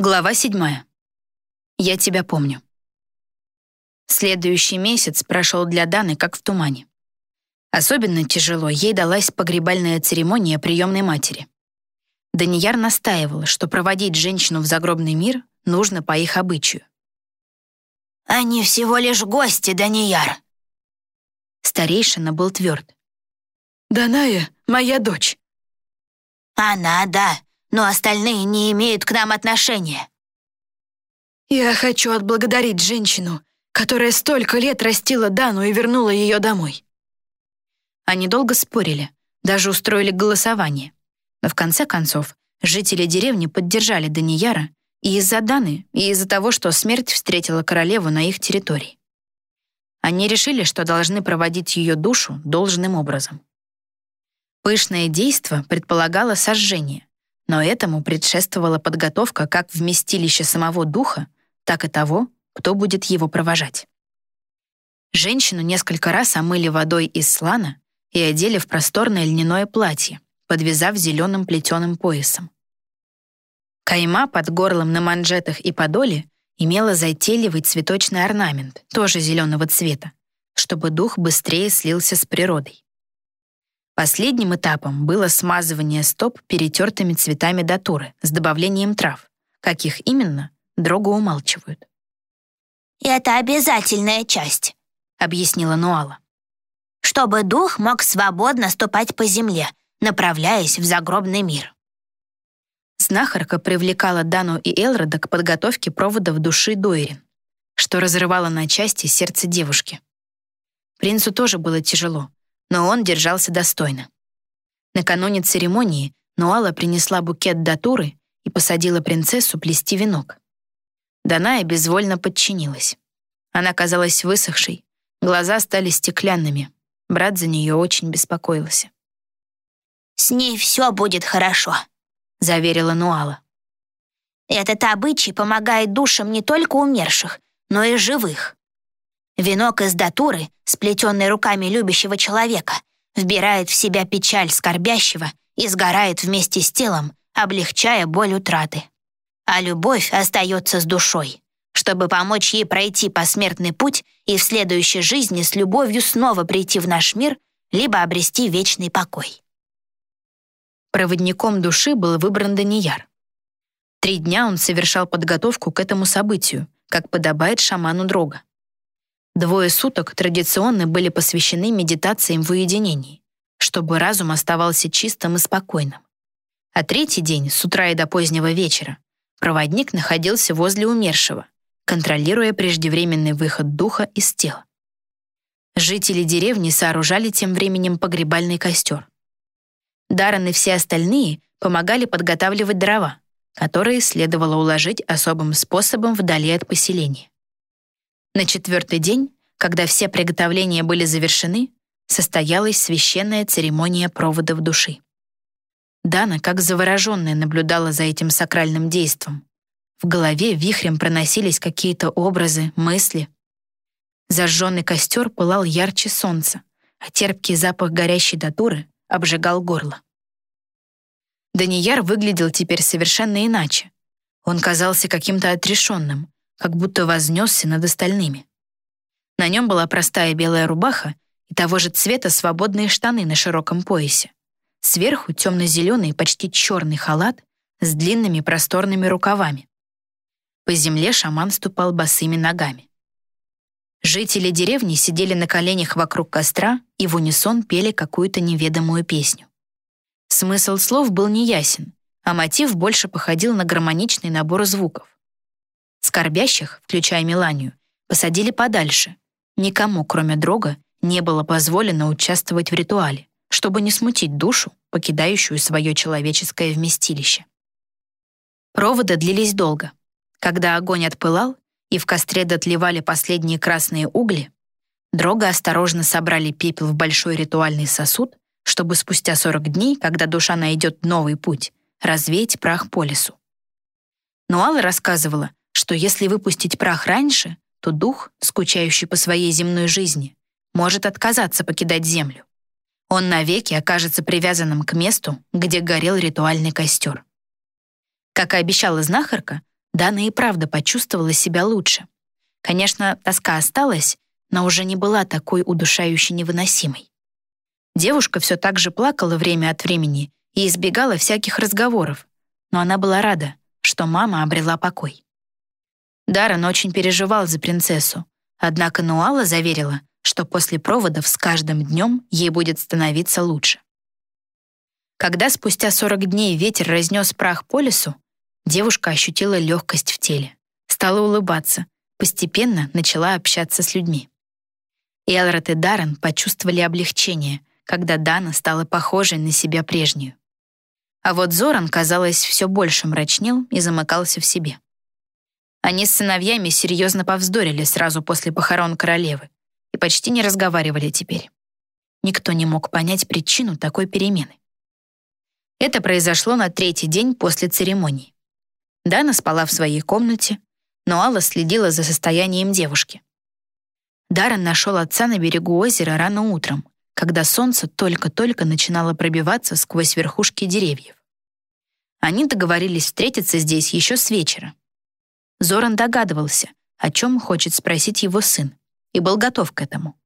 Глава седьмая. Я тебя помню. Следующий месяц прошел для Даны как в тумане. Особенно тяжело ей далась погребальная церемония приемной матери. Данияр настаивал, что проводить женщину в загробный мир нужно по их обычаю. «Они всего лишь гости, Данияр!» Старейшина был тверд. «Даная — моя дочь». «Она, да, но остальные не имеют к нам отношения». «Я хочу отблагодарить женщину, которая столько лет растила Дану и вернула ее домой». Они долго спорили, даже устроили голосование. Но в конце концов жители деревни поддержали Данияра и из-за Даны, и из-за того, что смерть встретила королеву на их территории. Они решили, что должны проводить ее душу должным образом. Пышное действо предполагало сожжение, но этому предшествовала подготовка как вместилища самого духа, так и того, кто будет его провожать. Женщину несколько раз омыли водой из слана и одели в просторное льняное платье, подвязав зеленым плетеным поясом. Кайма под горлом на манжетах и подоле имела затейливый цветочный орнамент, тоже зеленого цвета, чтобы дух быстрее слился с природой. Последним этапом было смазывание стоп перетертыми цветами датуры с добавлением трав. Каких именно, Дрогу умалчивают. «Это обязательная часть», — объяснила Нуала. «Чтобы дух мог свободно ступать по земле, направляясь в загробный мир». Знахарка привлекала Дану и Элрода к подготовке проводов души Дойрин, что разрывало на части сердце девушки. Принцу тоже было тяжело, но он держался достойно. Накануне церемонии Нуала принесла букет датуры и посадила принцессу плести венок. Даная безвольно подчинилась. Она казалась высохшей, глаза стали стеклянными. Брат за нее очень беспокоился. «С ней все будет хорошо», — заверила Нуала. «Этот обычай помогает душам не только умерших, но и живых. Венок из датуры, сплетенный руками любящего человека, вбирает в себя печаль скорбящего и сгорает вместе с телом, облегчая боль утраты. А любовь остается с душой, чтобы помочь ей пройти посмертный путь и в следующей жизни с любовью снова прийти в наш мир, либо обрести вечный покой. Проводником души был выбран Данияр. Три дня он совершал подготовку к этому событию, как подобает шаману Дрога. Двое суток традиционно были посвящены медитациям в уединении, чтобы разум оставался чистым и спокойным. А третий день, с утра и до позднего вечера, проводник находился возле умершего, контролируя преждевременный выход духа из тела. Жители деревни сооружали тем временем погребальный костер. Даррен и все остальные помогали подготавливать дрова, которые следовало уложить особым способом вдали от поселения. На четвертый день, когда все приготовления были завершены, состоялась священная церемония проводов души. Дана, как завороженная, наблюдала за этим сакральным действом. В голове вихрем проносились какие-то образы, мысли. Зажженный костер пылал ярче солнца, а терпкий запах горящей датуры обжигал горло. Данияр выглядел теперь совершенно иначе. Он казался каким-то отрешенным, как будто вознесся над остальными. На нем была простая белая рубаха и того же цвета свободные штаны на широком поясе. Сверху темно-зеленый, почти черный халат с длинными просторными рукавами. По земле шаман ступал босыми ногами. Жители деревни сидели на коленях вокруг костра и в унисон пели какую-то неведомую песню. Смысл слов был неясен, а мотив больше походил на гармоничный набор звуков. Скорбящих, включая Миланию, посадили подальше. Никому, кроме Дрога, не было позволено участвовать в ритуале, чтобы не смутить душу, покидающую свое человеческое вместилище. Проводы длились долго. Когда огонь отпылал и в костре дотлевали последние красные угли, Дрога осторожно собрали пепел в большой ритуальный сосуд, чтобы спустя 40 дней, когда душа найдет новый путь, развеять прах по лесу. Но Алла рассказывала, что если выпустить прах раньше, то дух, скучающий по своей земной жизни, может отказаться покидать землю. Он навеки окажется привязанным к месту, где горел ритуальный костер. Как и обещала знахарка, Дана и правда почувствовала себя лучше. Конечно, тоска осталась, но уже не была такой удушающе невыносимой. Девушка все так же плакала время от времени и избегала всяких разговоров, но она была рада, что мама обрела покой. Даррен очень переживал за принцессу, однако Нуала заверила, что после проводов с каждым днем ей будет становиться лучше. Когда спустя 40 дней ветер разнес прах по лесу, девушка ощутила легкость в теле, стала улыбаться, постепенно начала общаться с людьми. Элрот и Даррен почувствовали облегчение, когда Дана стала похожей на себя прежнюю. А вот Зоран, казалось, все больше мрачнел и замыкался в себе. Они с сыновьями серьезно повздорили сразу после похорон королевы и почти не разговаривали теперь. Никто не мог понять причину такой перемены. Это произошло на третий день после церемонии. Дана спала в своей комнате, но Алла следила за состоянием девушки. Даррен нашел отца на берегу озера рано утром, когда солнце только-только начинало пробиваться сквозь верхушки деревьев. Они договорились встретиться здесь еще с вечера. Зоран догадывался, о чем хочет спросить его сын, и был готов к этому.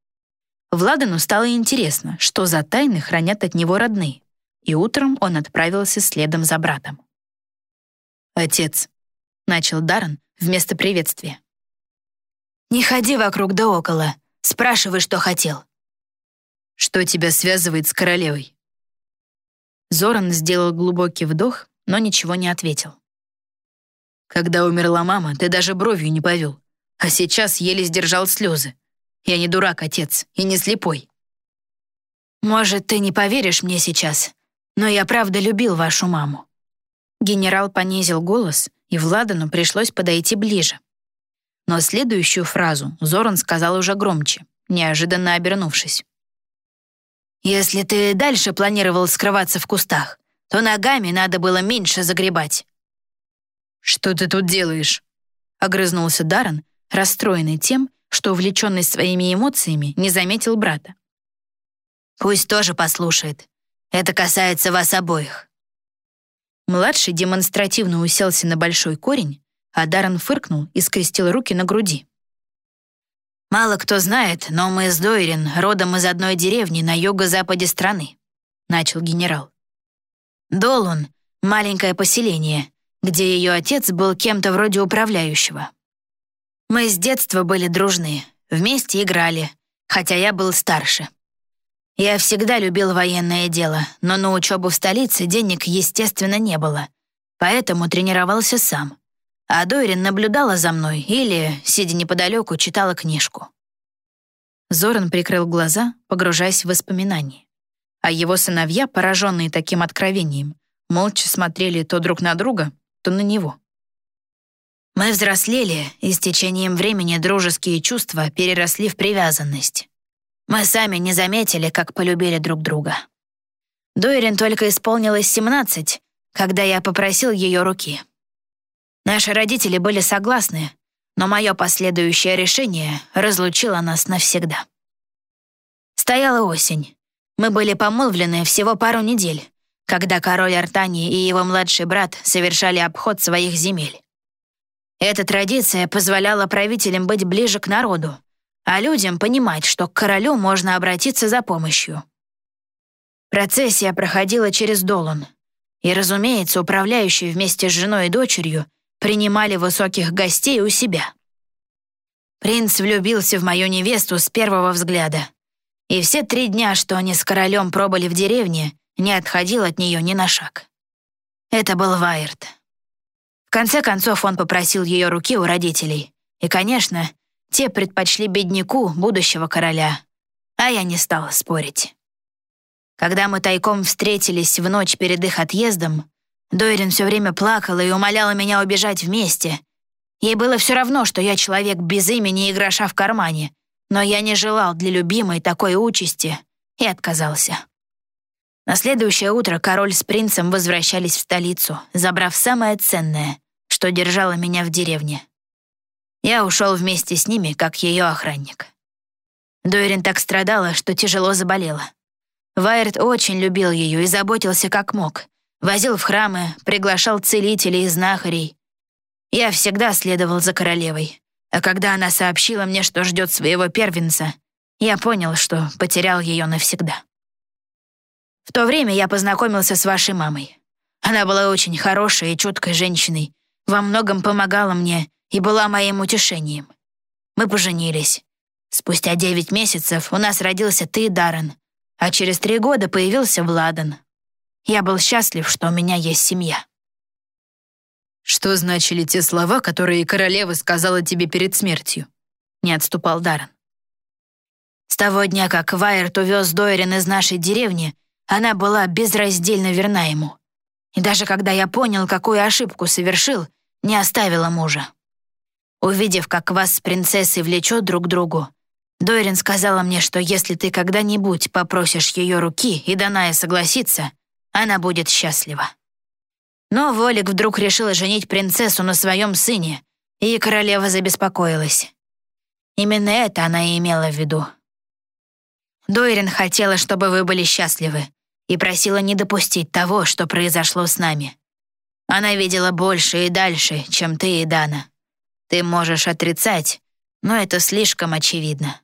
Владану стало интересно, что за тайны хранят от него родные, и утром он отправился следом за братом. «Отец», — начал Даррен вместо приветствия. «Не ходи вокруг да около. Спрашивай, что хотел». «Что тебя связывает с королевой?» Зоран сделал глубокий вдох, но ничего не ответил. «Когда умерла мама, ты даже бровью не повел, а сейчас еле сдержал слезы. Я не дурак, отец, и не слепой». «Может, ты не поверишь мне сейчас, но я правда любил вашу маму». Генерал понизил голос, и Владану пришлось подойти ближе. Но следующую фразу Зоран сказал уже громче, неожиданно обернувшись. «Если ты дальше планировал скрываться в кустах, то ногами надо было меньше загребать». «Что ты тут делаешь?» — огрызнулся Даррен, расстроенный тем, что, увлеченный своими эмоциями, не заметил брата. «Пусть тоже послушает. Это касается вас обоих». Младший демонстративно уселся на большой корень, а Даррен фыркнул и скрестил руки на груди. «Мало кто знает, но мы с Дойрин родом из одной деревни на юго-западе страны», — начал генерал. Долун — маленькое поселение, где ее отец был кем-то вроде управляющего. Мы с детства были дружны, вместе играли, хотя я был старше. Я всегда любил военное дело, но на учебу в столице денег, естественно, не было, поэтому тренировался сам. А Дойрин наблюдала за мной или, сидя неподалеку, читала книжку. Зоран прикрыл глаза, погружаясь в воспоминания. А его сыновья, пораженные таким откровением, молча смотрели то друг на друга, то на него. Мы взрослели, и с течением времени дружеские чувства переросли в привязанность. Мы сами не заметили, как полюбили друг друга. Дойрин только исполнилось 17, когда я попросил ее руки. Наши родители были согласны, но мое последующее решение разлучило нас навсегда. Стояла осень. Мы были помолвлены всего пару недель, когда король Артании и его младший брат совершали обход своих земель. Эта традиция позволяла правителям быть ближе к народу, а людям понимать, что к королю можно обратиться за помощью. Процессия проходила через Долун, и, разумеется, управляющий вместе с женой и дочерью принимали высоких гостей у себя. Принц влюбился в мою невесту с первого взгляда, и все три дня, что они с королем пробыли в деревне, не отходил от нее ни на шаг. Это был Вайерт. В конце концов он попросил ее руки у родителей, и, конечно, те предпочли бедняку будущего короля, а я не стала спорить. Когда мы тайком встретились в ночь перед их отъездом, Дойрин все время плакала и умоляла меня убежать вместе. Ей было все равно, что я человек без имени и гроша в кармане, но я не желал для любимой такой участи и отказался. На следующее утро король с принцем возвращались в столицу, забрав самое ценное, что держало меня в деревне. Я ушел вместе с ними, как ее охранник. Дойрин так страдала, что тяжело заболела. Вайерт очень любил ее и заботился как мог, Возил в храмы, приглашал целителей и знахарей. Я всегда следовал за королевой. А когда она сообщила мне, что ждет своего первенца, я понял, что потерял ее навсегда. В то время я познакомился с вашей мамой. Она была очень хорошей и чуткой женщиной, во многом помогала мне и была моим утешением. Мы поженились. Спустя девять месяцев у нас родился ты, Даррен, а через три года появился Владан. Я был счастлив, что у меня есть семья. «Что значили те слова, которые королева сказала тебе перед смертью?» Не отступал Даррен. С того дня, как Вайерт увез Дойрин из нашей деревни, она была безраздельно верна ему. И даже когда я понял, какую ошибку совершил, не оставила мужа. Увидев, как вас с принцессой влечет друг к другу, Дойрин сказала мне, что если ты когда-нибудь попросишь ее руки, и Даная согласится, она будет счастлива. Но Волик вдруг решила женить принцессу на своем сыне, и королева забеспокоилась. Именно это она и имела в виду. Дойрин хотела, чтобы вы были счастливы, и просила не допустить того, что произошло с нами. Она видела больше и дальше, чем ты и Дана. Ты можешь отрицать, но это слишком очевидно.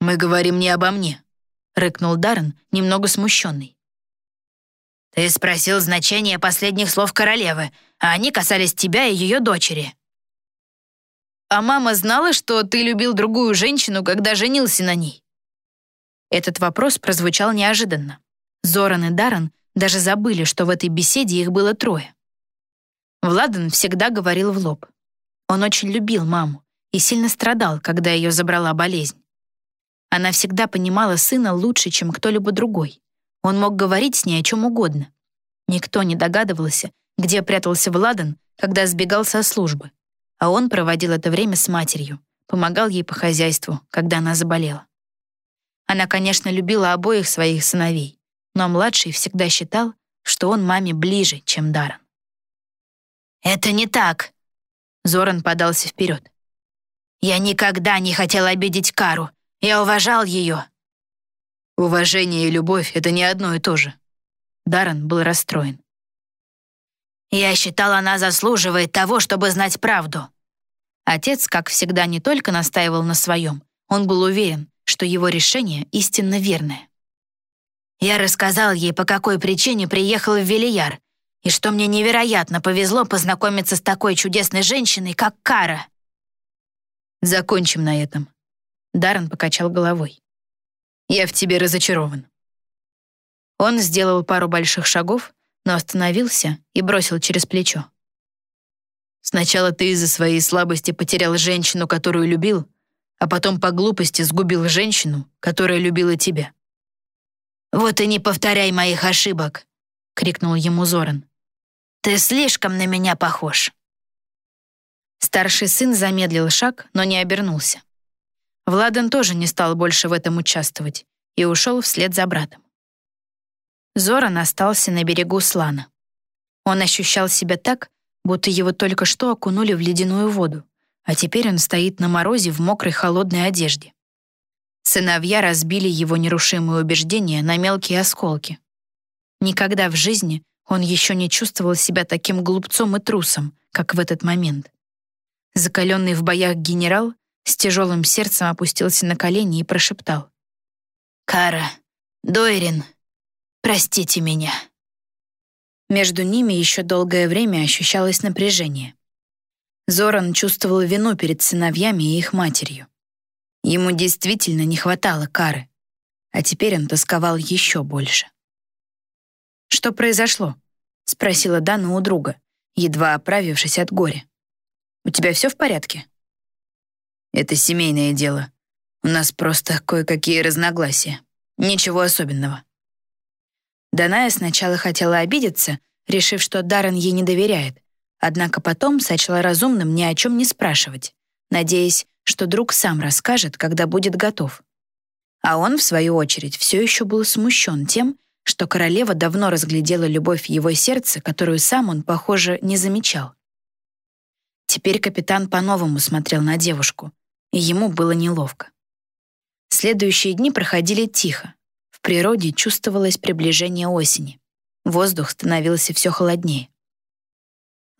«Мы говорим не обо мне», — рыкнул Даррен, немного смущенный. «Ты спросил значение последних слов королевы, а они касались тебя и ее дочери». «А мама знала, что ты любил другую женщину, когда женился на ней?» Этот вопрос прозвучал неожиданно. Зоран и Даррен даже забыли, что в этой беседе их было трое. Владан всегда говорил в лоб. Он очень любил маму и сильно страдал, когда ее забрала болезнь. Она всегда понимала сына лучше, чем кто-либо другой. Он мог говорить с ней о чем угодно. Никто не догадывался, где прятался Владан, когда сбегал со службы. А он проводил это время с матерью, помогал ей по хозяйству, когда она заболела. Она, конечно, любила обоих своих сыновей, но младший всегда считал, что он маме ближе, чем Даррен. «Это не так!» Зоран подался вперед. «Я никогда не хотел обидеть Кару. Я уважал ее». «Уважение и любовь — это не одно и то же». Даррен был расстроен. «Я считал, она заслуживает того, чтобы знать правду». Отец, как всегда, не только настаивал на своем, он был уверен, что его решение истинно верное. Я рассказал ей, по какой причине приехал в Велияр, и что мне невероятно повезло познакомиться с такой чудесной женщиной, как Кара. Закончим на этом. Даррен покачал головой. Я в тебе разочарован. Он сделал пару больших шагов, но остановился и бросил через плечо. Сначала ты из-за своей слабости потерял женщину, которую любил, а потом по глупости сгубил женщину, которая любила тебя. «Вот и не повторяй моих ошибок», — крикнул ему Зоран. «Ты слишком на меня похож». Старший сын замедлил шаг, но не обернулся. Владан тоже не стал больше в этом участвовать и ушел вслед за братом. Зоран остался на берегу Слана. Он ощущал себя так, будто его только что окунули в ледяную воду а теперь он стоит на морозе в мокрой холодной одежде. Сыновья разбили его нерушимые убеждения на мелкие осколки. Никогда в жизни он еще не чувствовал себя таким глупцом и трусом, как в этот момент. Закаленный в боях генерал с тяжелым сердцем опустился на колени и прошептал. «Кара, Дойрин, простите меня». Между ними еще долгое время ощущалось напряжение. Зоран чувствовал вину перед сыновьями и их матерью. Ему действительно не хватало кары, а теперь он тосковал еще больше. «Что произошло?» — спросила Дана у друга, едва оправившись от горя. «У тебя все в порядке?» «Это семейное дело. У нас просто кое-какие разногласия. Ничего особенного». Даная сначала хотела обидеться, решив, что Даррен ей не доверяет, Однако потом сочла разумным ни о чем не спрашивать, надеясь, что друг сам расскажет, когда будет готов. А он, в свою очередь, все еще был смущен тем, что королева давно разглядела любовь его сердце, которую сам он, похоже, не замечал. Теперь капитан по-новому смотрел на девушку, и ему было неловко. Следующие дни проходили тихо. В природе чувствовалось приближение осени. Воздух становился все холоднее.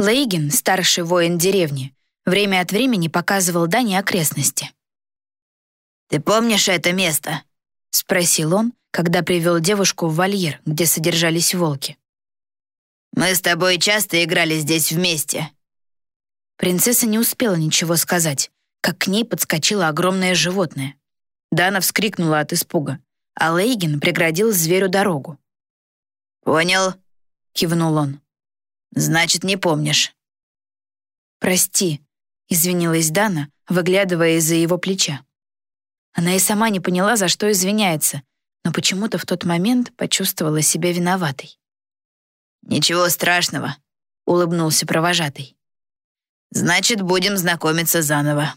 Лейгин, старший воин деревни, время от времени показывал Дане окрестности. «Ты помнишь это место?» — спросил он, когда привел девушку в вольер, где содержались волки. «Мы с тобой часто играли здесь вместе». Принцесса не успела ничего сказать, как к ней подскочило огромное животное. Дана вскрикнула от испуга, а Лейгин преградил зверю дорогу. «Понял», — кивнул он. «Значит, не помнишь». «Прости», — извинилась Дана, выглядывая из-за его плеча. Она и сама не поняла, за что извиняется, но почему-то в тот момент почувствовала себя виноватой. «Ничего страшного», — улыбнулся провожатый. «Значит, будем знакомиться заново.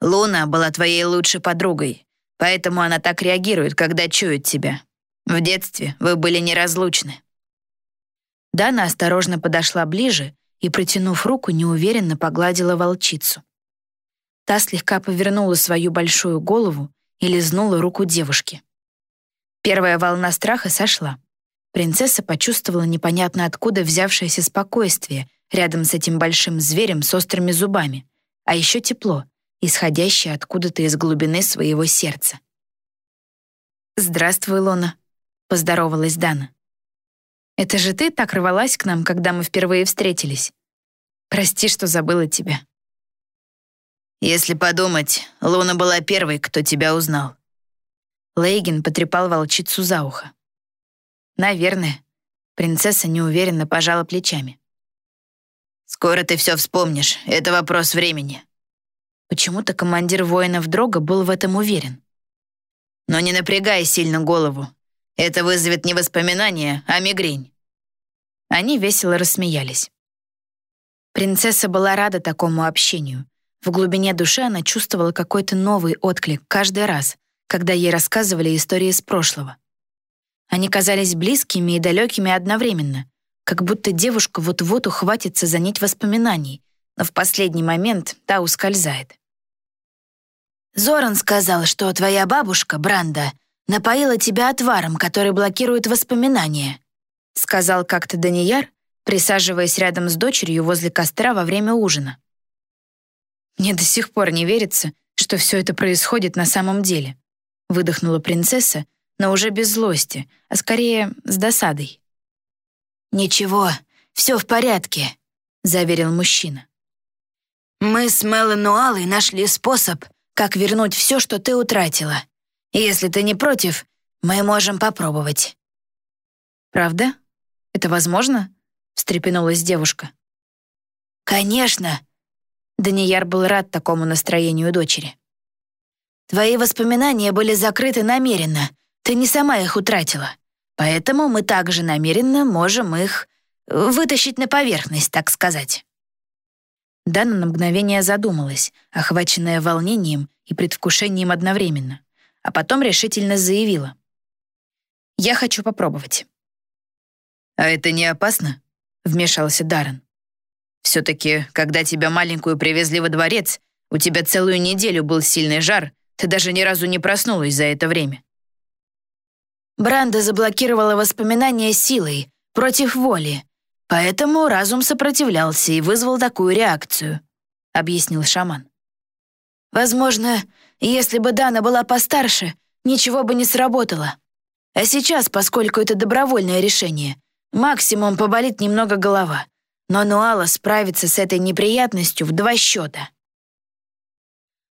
Луна была твоей лучшей подругой, поэтому она так реагирует, когда чует тебя. В детстве вы были неразлучны». Дана осторожно подошла ближе и, протянув руку, неуверенно погладила волчицу. Та слегка повернула свою большую голову и лизнула руку девушки. Первая волна страха сошла. Принцесса почувствовала непонятно откуда взявшееся спокойствие рядом с этим большим зверем с острыми зубами, а еще тепло, исходящее откуда-то из глубины своего сердца. «Здравствуй, Лона», — поздоровалась Дана. «Это же ты так рвалась к нам, когда мы впервые встретились. Прости, что забыла тебя». Если подумать, Луна была первой, кто тебя узнал. Лейгин потрепал волчицу за ухо. Наверное. Принцесса неуверенно пожала плечами. Скоро ты все вспомнишь, это вопрос времени. Почему-то командир воинов Дрога был в этом уверен. Но не напрягай сильно голову. Это вызовет не воспоминания, а мигрень. Они весело рассмеялись. Принцесса была рада такому общению, в глубине души она чувствовала какой-то новый отклик каждый раз, когда ей рассказывали истории из прошлого. Они казались близкими и далекими одновременно, как будто девушка вот-вот ухватится за нить воспоминаний, но в последний момент та ускользает. «Зоран сказал, что твоя бабушка, Бранда, напоила тебя отваром, который блокирует воспоминания», сказал как-то Данияр, присаживаясь рядом с дочерью возле костра во время ужина. «Мне до сих пор не верится, что все это происходит на самом деле», выдохнула принцесса, но уже без злости, а скорее с досадой. «Ничего, все в порядке», — заверил мужчина. «Мы с Мелануалой нашли способ, как вернуть все, что ты утратила. Если ты не против, мы можем попробовать». «Правда? Это возможно?» — встрепенулась девушка. «Конечно», Данияр был рад такому настроению дочери. «Твои воспоминания были закрыты намеренно. Ты не сама их утратила. Поэтому мы также намеренно можем их вытащить на поверхность, так сказать». Дана на мгновение задумалась, охваченная волнением и предвкушением одновременно, а потом решительно заявила. «Я хочу попробовать». «А это не опасно?» — вмешался Даррен. Все-таки, когда тебя маленькую привезли во дворец, у тебя целую неделю был сильный жар, ты даже ни разу не проснулась за это время. Бранда заблокировала воспоминания силой, против воли, поэтому разум сопротивлялся и вызвал такую реакцию, объяснил шаман. Возможно, если бы Дана была постарше, ничего бы не сработало. А сейчас, поскольку это добровольное решение, максимум поболит немного голова но Нуала справится с этой неприятностью в два счета.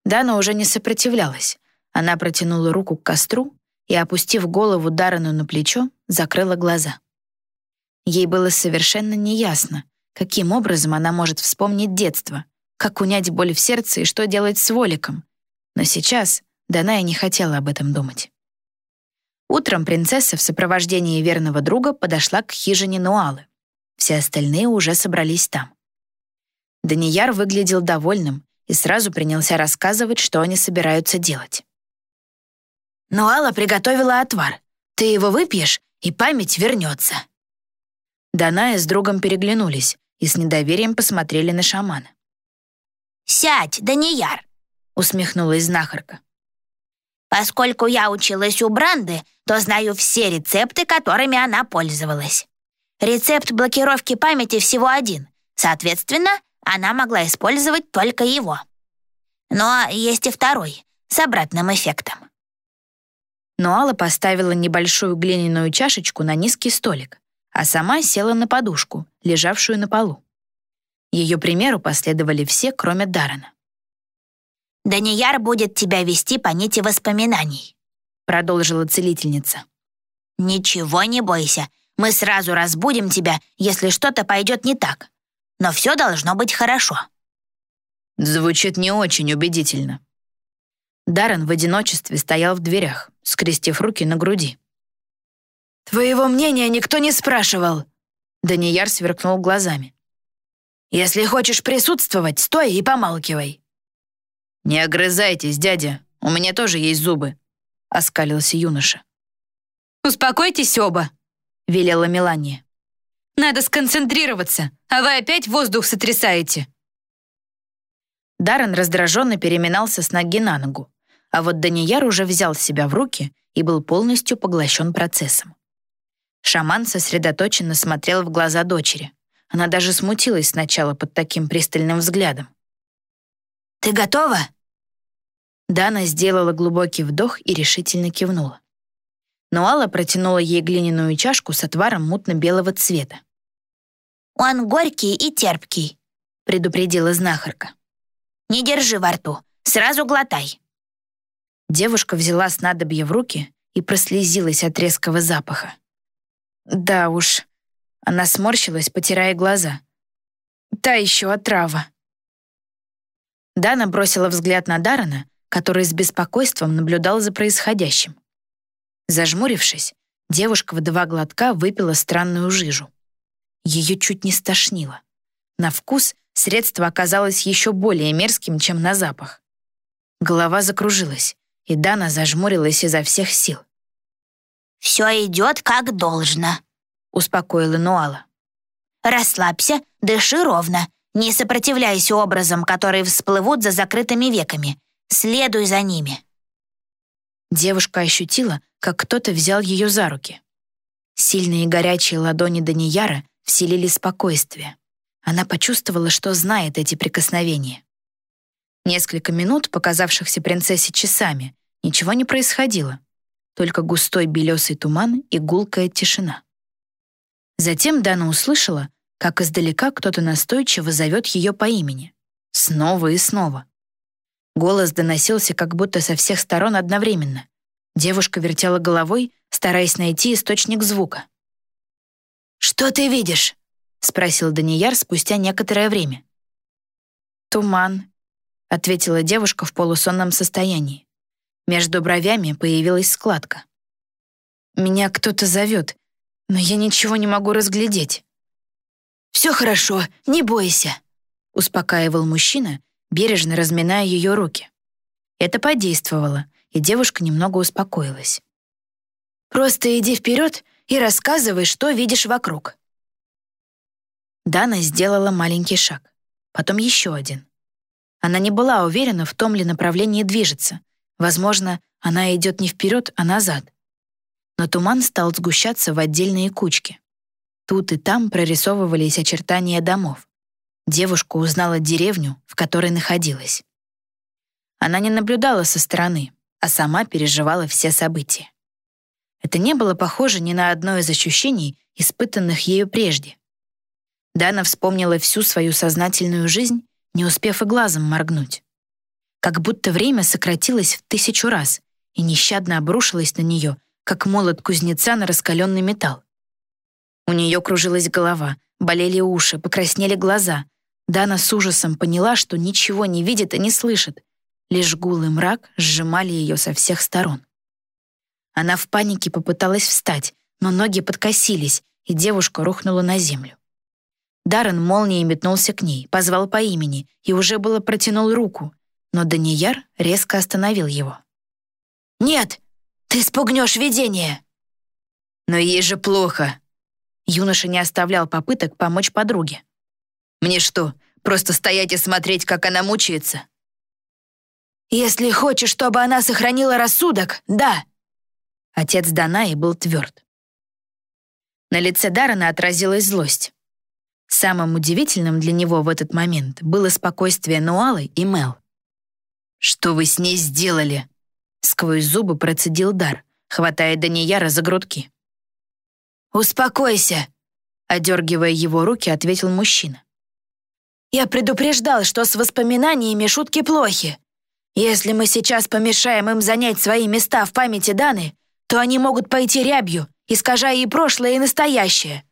Дана уже не сопротивлялась. Она протянула руку к костру и, опустив голову Дарану на плечо, закрыла глаза. Ей было совершенно неясно, каким образом она может вспомнить детство, как унять боль в сердце и что делать с Воликом. Но сейчас Дана и не хотела об этом думать. Утром принцесса в сопровождении верного друга подошла к хижине Нуалы. Все остальные уже собрались там. Данияр выглядел довольным и сразу принялся рассказывать, что они собираются делать. «Нуала приготовила отвар. Ты его выпьешь, и память вернется». Даная с другом переглянулись и с недоверием посмотрели на шамана. «Сядь, Данияр», — усмехнулась знахарка. «Поскольку я училась у Бранды, то знаю все рецепты, которыми она пользовалась. Рецепт блокировки памяти всего один. Соответственно, она могла использовать только его. Но есть и второй, с обратным эффектом. Но Алла поставила небольшую глиняную чашечку на низкий столик, а сама села на подушку, лежавшую на полу. Ее примеру последовали все, кроме Дарана. «Данияр будет тебя вести по нити воспоминаний», продолжила целительница. «Ничего не бойся, мы сразу разбудим тебя, если что-то пойдет не так. Но все должно быть хорошо». Звучит не очень убедительно. Даррен в одиночестве стоял в дверях, скрестив руки на груди. «Твоего мнения никто не спрашивал!» Данияр сверкнул глазами. «Если хочешь присутствовать, стой и помалкивай!» «Не огрызайтесь, дядя, у меня тоже есть зубы», — оскалился юноша. «Успокойтесь оба», — велела Мелания. «Надо сконцентрироваться, а вы опять воздух сотрясаете». Даррен раздраженно переминался с ноги на ногу, а вот Данияр уже взял себя в руки и был полностью поглощен процессом. Шаман сосредоточенно смотрел в глаза дочери. Она даже смутилась сначала под таким пристальным взглядом. «Ты готова?» Дана сделала глубокий вдох и решительно кивнула. Но Алла протянула ей глиняную чашку с отваром мутно-белого цвета. «Он горький и терпкий», — предупредила знахарка. «Не держи во рту, сразу глотай». Девушка взяла снадобье в руки и прослезилась от резкого запаха. Да уж. Она сморщилась, потирая глаза. Та еще отрава. Дана бросила взгляд на Дарана, который с беспокойством наблюдал за происходящим. Зажмурившись, девушка в два глотка выпила странную жижу. Ее чуть не стошнило. На вкус средство оказалось еще более мерзким, чем на запах. Голова закружилась и Дана зажмурилась изо всех сил. «Все идет как должно», — успокоила Нуала. «Расслабься, дыши ровно, не сопротивляйся образам, которые всплывут за закрытыми веками. Следуй за ними». Девушка ощутила, как кто-то взял ее за руки. Сильные горячие ладони Данияра вселили спокойствие. Она почувствовала, что знает эти прикосновения. Несколько минут, показавшихся принцессе часами, ничего не происходило. Только густой белесый туман и гулкая тишина. Затем Дана услышала, как издалека кто-то настойчиво зовет ее по имени. Снова и снова. Голос доносился как будто со всех сторон одновременно. Девушка вертела головой, стараясь найти источник звука. «Что ты видишь?» — спросил Данияр спустя некоторое время. «Туман», — ответила девушка в полусонном состоянии. Между бровями появилась складка. «Меня кто-то зовет, но я ничего не могу разглядеть». «Все хорошо, не бойся», — успокаивал мужчина, бережно разминая ее руки. Это подействовало, и девушка немного успокоилась. «Просто иди вперед и рассказывай, что видишь вокруг». Дана сделала маленький шаг, потом еще один. Она не была уверена, в том ли направлении движется. Возможно, она идет не вперед, а назад. Но туман стал сгущаться в отдельные кучки. Тут и там прорисовывались очертания домов. Девушка узнала деревню, в которой находилась. Она не наблюдала со стороны, а сама переживала все события. Это не было похоже ни на одно из ощущений, испытанных ею прежде. Дана вспомнила всю свою сознательную жизнь не успев и глазом моргнуть. Как будто время сократилось в тысячу раз и нещадно обрушилось на нее, как молот кузнеца на раскаленный металл. У нее кружилась голова, болели уши, покраснели глаза. Дана с ужасом поняла, что ничего не видит и не слышит. Лишь гул и мрак сжимали ее со всех сторон. Она в панике попыталась встать, но ноги подкосились, и девушка рухнула на землю. Даррен молнией метнулся к ней, позвал по имени и уже было протянул руку, но Данияр резко остановил его. «Нет, ты спугнешь видение!» «Но ей же плохо!» Юноша не оставлял попыток помочь подруге. «Мне что, просто стоять и смотреть, как она мучается?» «Если хочешь, чтобы она сохранила рассудок, да!» Отец Данаи был тверд. На лице Даррена отразилась злость. Самым удивительным для него в этот момент было спокойствие Нуалы и Мел. «Что вы с ней сделали?» Сквозь зубы процедил Дар, хватая Данияра за грудки. «Успокойся!» Одергивая его руки, ответил мужчина. «Я предупреждал, что с воспоминаниями шутки плохи. Если мы сейчас помешаем им занять свои места в памяти Даны, то они могут пойти рябью, искажая и прошлое, и настоящее.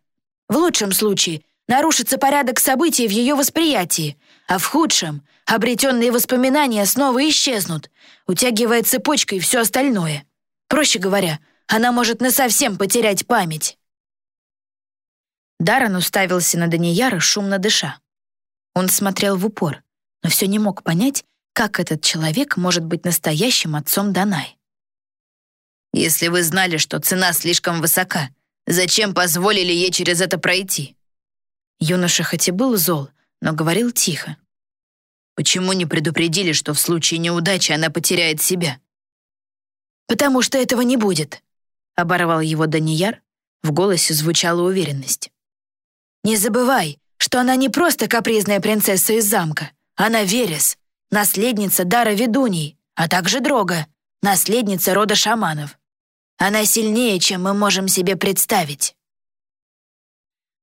В лучшем случае нарушится порядок событий в ее восприятии, а в худшем обретенные воспоминания снова исчезнут, утягивая цепочкой все остальное. Проще говоря, она может насовсем потерять память. Даррен уставился на Данияра, шумно дыша. Он смотрел в упор, но все не мог понять, как этот человек может быть настоящим отцом Данай. «Если вы знали, что цена слишком высока, зачем позволили ей через это пройти?» Юноша хоть и был зол, но говорил тихо. «Почему не предупредили, что в случае неудачи она потеряет себя?» «Потому что этого не будет», — оборвал его Данияр. В голосе звучала уверенность. Не забывай, что она не просто капризная принцесса из замка. Она Верес, наследница дара ведуней, а также Дрога, наследница рода шаманов. Она сильнее, чем мы можем себе представить.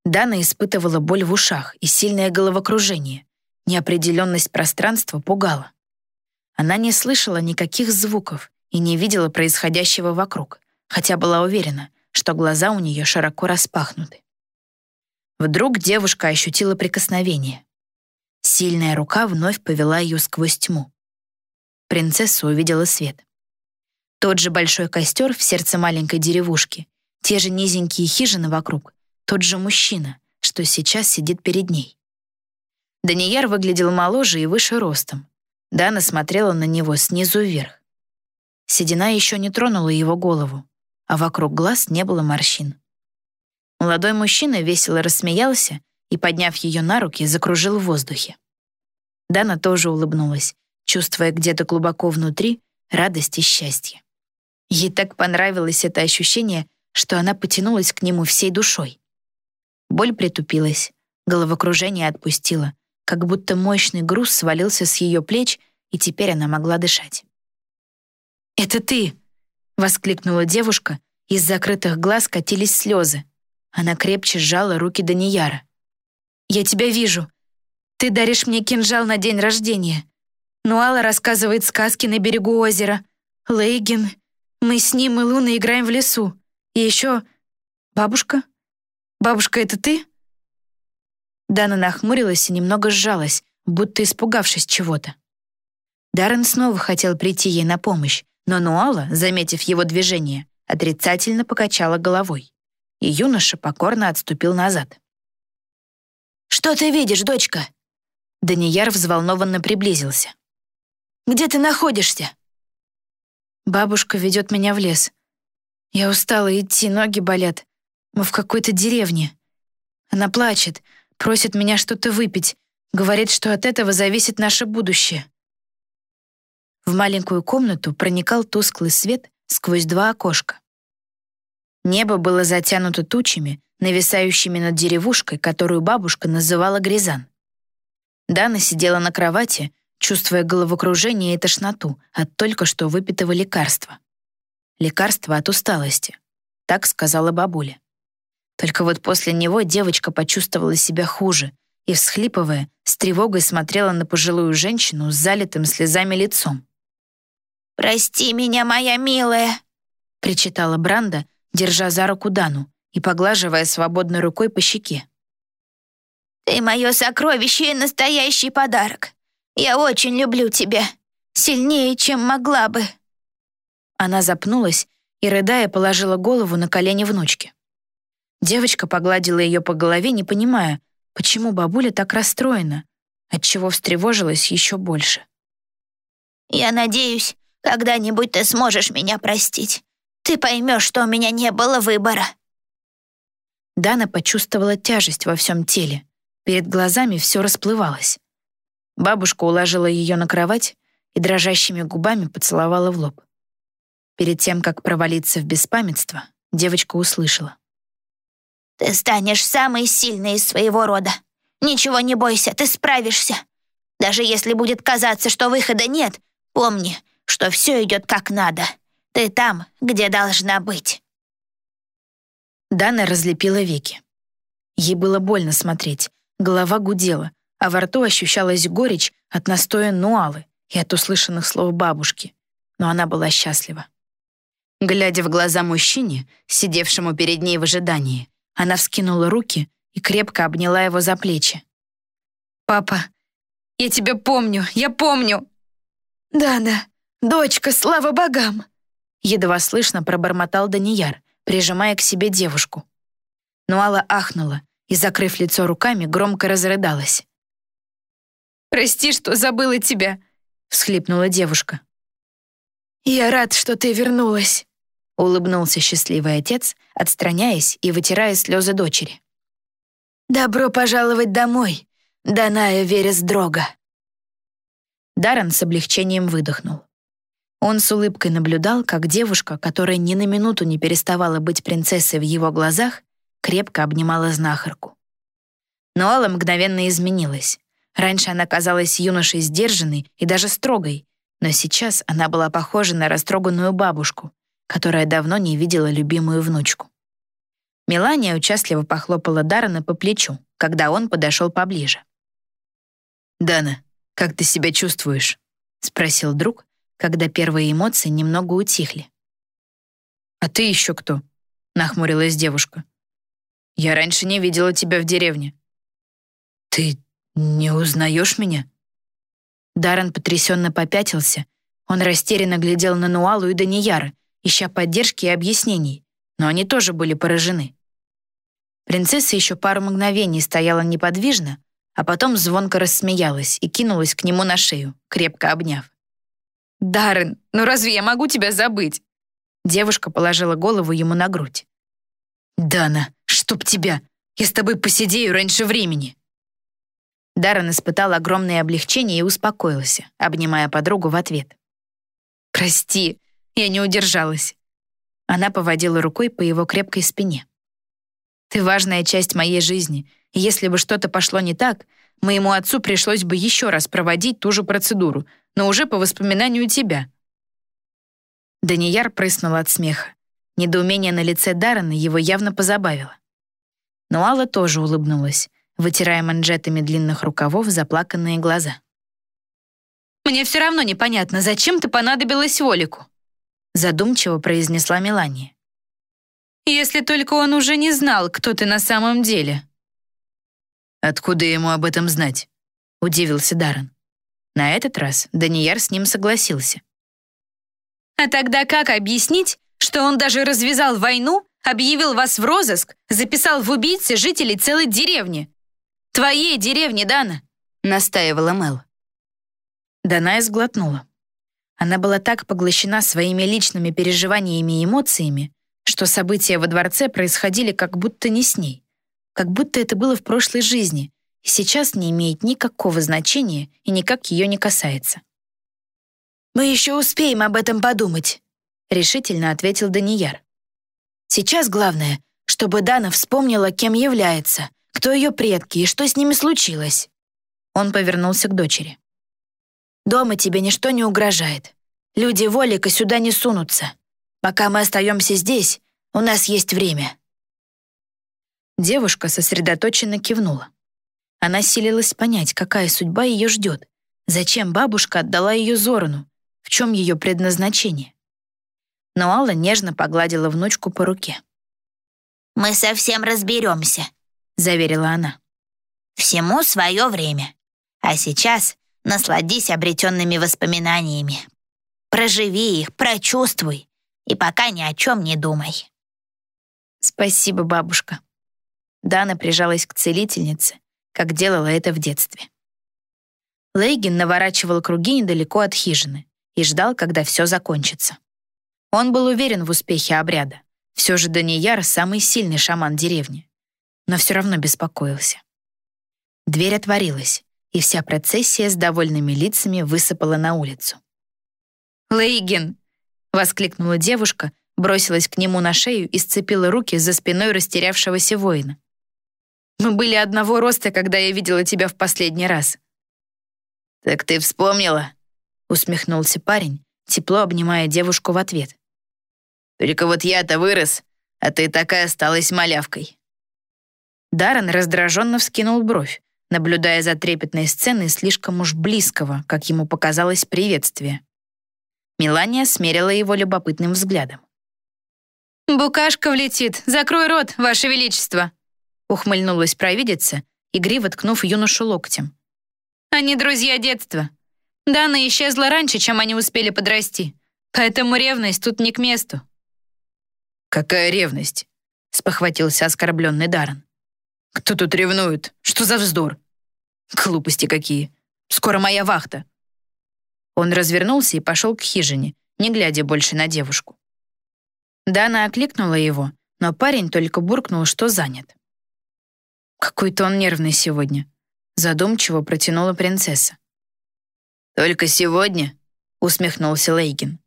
Дана испытывала боль в ушах и сильное головокружение. Неопределенность пространства пугала. Она не слышала никаких звуков и не видела происходящего вокруг, хотя была уверена, что глаза у нее широко распахнуты. Вдруг девушка ощутила прикосновение. Сильная рука вновь повела ее сквозь тьму. Принцесса увидела свет. Тот же большой костер в сердце маленькой деревушки, те же низенькие хижины вокруг, тот же мужчина, что сейчас сидит перед ней. Данияр выглядел моложе и выше ростом. Дана смотрела на него снизу вверх. Седина еще не тронула его голову, а вокруг глаз не было морщин. Молодой мужчина весело рассмеялся и, подняв ее на руки, закружил в воздухе. Дана тоже улыбнулась, чувствуя где-то глубоко внутри радость и счастье. Ей так понравилось это ощущение, что она потянулась к нему всей душой. Боль притупилась, головокружение отпустило, как будто мощный груз свалился с ее плеч, и теперь она могла дышать. «Это ты!» — воскликнула девушка, из закрытых глаз катились слезы. Она крепче сжала руки Данияра. «Я тебя вижу. Ты даришь мне кинжал на день рождения. Нуала рассказывает сказки на берегу озера. Лейген. Мы с ним и Луной играем в лесу. И еще... Бабушка? Бабушка, это ты?» Дана нахмурилась и немного сжалась, будто испугавшись чего-то. Даррен снова хотел прийти ей на помощь, но Нуала, заметив его движение, отрицательно покачала головой и юноша покорно отступил назад. «Что ты видишь, дочка?» Данияр взволнованно приблизился. «Где ты находишься?» «Бабушка ведет меня в лес. Я устала идти, ноги болят. Мы в какой-то деревне. Она плачет, просит меня что-то выпить, говорит, что от этого зависит наше будущее». В маленькую комнату проникал тусклый свет сквозь два окошка. Небо было затянуто тучами, нависающими над деревушкой, которую бабушка называла Гризан. Дана сидела на кровати, чувствуя головокружение и тошноту от только что выпитого лекарства. Лекарство от усталости, так сказала бабуля. Только вот после него девочка почувствовала себя хуже и, всхлипывая, с тревогой смотрела на пожилую женщину с залитым слезами лицом. «Прости меня, моя милая!» — причитала Бранда, держа за руку Дану и поглаживая свободной рукой по щеке. «Ты мое сокровище и настоящий подарок. Я очень люблю тебя. Сильнее, чем могла бы». Она запнулась и, рыдая, положила голову на колени внучки. Девочка погладила ее по голове, не понимая, почему бабуля так расстроена, отчего встревожилась еще больше. «Я надеюсь, когда-нибудь ты сможешь меня простить. Ты поймешь, что у меня не было выбора». Дана почувствовала тяжесть во всем теле. Перед глазами все расплывалось. Бабушка уложила ее на кровать и дрожащими губами поцеловала в лоб. Перед тем, как провалиться в беспамятство, девочка услышала. Ты станешь самой сильной из своего рода. Ничего не бойся, ты справишься. Даже если будет казаться, что выхода нет, помни, что все идет как надо. Ты там, где должна быть». Дана разлепила веки. Ей было больно смотреть, голова гудела, а во рту ощущалась горечь от настоя нуалы и от услышанных слов бабушки, но она была счастлива. Глядя в глаза мужчине, сидевшему перед ней в ожидании, она вскинула руки и крепко обняла его за плечи. «Папа, я тебя помню, я помню!» «Дана, дочка, слава богам!» Едва слышно пробормотал Данияр, прижимая к себе девушку. Нуала ахнула и, закрыв лицо руками, громко разрыдалась. «Прости, что забыла тебя», — всхлипнула девушка. «Я рад, что ты вернулась», — улыбнулся счастливый отец, отстраняясь и вытирая слезы дочери. «Добро пожаловать домой, Даная Верес Дрога». Даррен с облегчением выдохнул. Он с улыбкой наблюдал, как девушка, которая ни на минуту не переставала быть принцессой в его глазах, крепко обнимала знахарку. Но Алла мгновенно изменилась. Раньше она казалась юношей сдержанной и даже строгой, но сейчас она была похожа на растроганную бабушку, которая давно не видела любимую внучку. Мелания участливо похлопала Даррена по плечу, когда он подошел поближе. «Дана, как ты себя чувствуешь?» — спросил друг, когда первые эмоции немного утихли. «А ты еще кто?» — нахмурилась девушка. «Я раньше не видела тебя в деревне». «Ты не узнаешь меня?» Даррен потрясенно попятился. Он растерянно глядел на Нуалу и Данияра, ища поддержки и объяснений, но они тоже были поражены. Принцесса еще пару мгновений стояла неподвижно, а потом звонко рассмеялась и кинулась к нему на шею, крепко обняв. «Даррен, ну разве я могу тебя забыть?» Девушка положила голову ему на грудь. «Дана, чтоб тебя! Я с тобой посидею раньше времени!» Даррен испытал огромное облегчение и успокоился, обнимая подругу в ответ. «Прости, я не удержалась». Она поводила рукой по его крепкой спине. «Ты важная часть моей жизни, и если бы что-то пошло не так, моему отцу пришлось бы еще раз проводить ту же процедуру, но уже по воспоминанию тебя». Данияр прыснул от смеха. Недоумение на лице Даррена его явно позабавило. Но Алла тоже улыбнулась, вытирая манжетами длинных рукавов заплаканные глаза. «Мне все равно непонятно, зачем ты понадобилась Волику?» задумчиво произнесла Мелания. «Если только он уже не знал, кто ты на самом деле». «Откуда ему об этом знать?» — удивился Даррен. На этот раз Данияр с ним согласился. «А тогда как объяснить, что он даже развязал войну, объявил вас в розыск, записал в убийцы жителей целой деревни? Твоей деревни, Дана!» — настаивала Мел. Даная сглотнула. Она была так поглощена своими личными переживаниями и эмоциями, что события во дворце происходили как будто не с ней, как будто это было в прошлой жизни и сейчас не имеет никакого значения и никак ее не касается. «Мы еще успеем об этом подумать», — решительно ответил Данияр. «Сейчас главное, чтобы Дана вспомнила, кем является, кто ее предки и что с ними случилось?» Он повернулся к дочери. «Дома тебе ничто не угрожает. Люди Волика сюда не сунутся. Пока мы остаемся здесь, у нас есть время». Девушка сосредоточенно кивнула. Она силилась понять, какая судьба ее ждет, зачем бабушка отдала ее Зорану, в чем ее предназначение. Но Алла нежно погладила внучку по руке. «Мы совсем разберемся», — заверила она. «Всему свое время. А сейчас насладись обретенными воспоминаниями. Проживи их, прочувствуй, и пока ни о чем не думай». «Спасибо, бабушка». Дана прижалась к целительнице, как делала это в детстве. Лейгин наворачивал круги недалеко от хижины и ждал, когда все закончится. Он был уверен в успехе обряда. Все же Данияр — самый сильный шаман деревни но все равно беспокоился. Дверь отворилась, и вся процессия с довольными лицами высыпала на улицу. «Лейген!» — воскликнула девушка, бросилась к нему на шею и сцепила руки за спиной растерявшегося воина. «Мы были одного роста, когда я видела тебя в последний раз». «Так ты вспомнила?» — усмехнулся парень, тепло обнимая девушку в ответ. «Только вот я-то вырос, а ты такая осталась малявкой». Даррен раздраженно вскинул бровь, наблюдая за трепетной сценой слишком уж близкого, как ему показалось, приветствия. Мелания смерила его любопытным взглядом. «Букашка влетит! Закрой рот, Ваше Величество!» Ухмыльнулась провидица, игриво ткнув юношу локтем. «Они друзья детства. Дана исчезла раньше, чем они успели подрасти, поэтому ревность тут не к месту». «Какая ревность?» — спохватился оскорбленный Даррен. «Кто тут ревнует? Что за вздор?» «Глупости какие! Скоро моя вахта!» Он развернулся и пошел к хижине, не глядя больше на девушку. Дана окликнула его, но парень только буркнул, что занят. «Какой-то он нервный сегодня», — задумчиво протянула принцесса. «Только сегодня?» — усмехнулся Лейгин.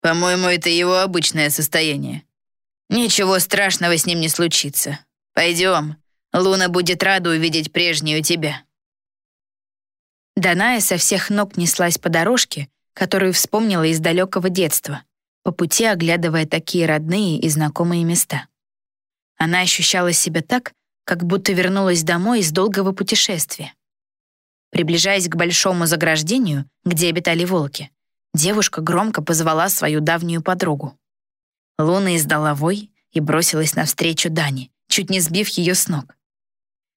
«По-моему, это его обычное состояние. Ничего страшного с ним не случится. Пойдем. Луна будет рада увидеть прежнюю тебя». Даная со всех ног неслась по дорожке, которую вспомнила из далекого детства, по пути оглядывая такие родные и знакомые места. Она ощущала себя так, как будто вернулась домой из долгого путешествия. Приближаясь к большому заграждению, где обитали волки, девушка громко позвала свою давнюю подругу. Луна издала вой и бросилась навстречу Дани, чуть не сбив ее с ног.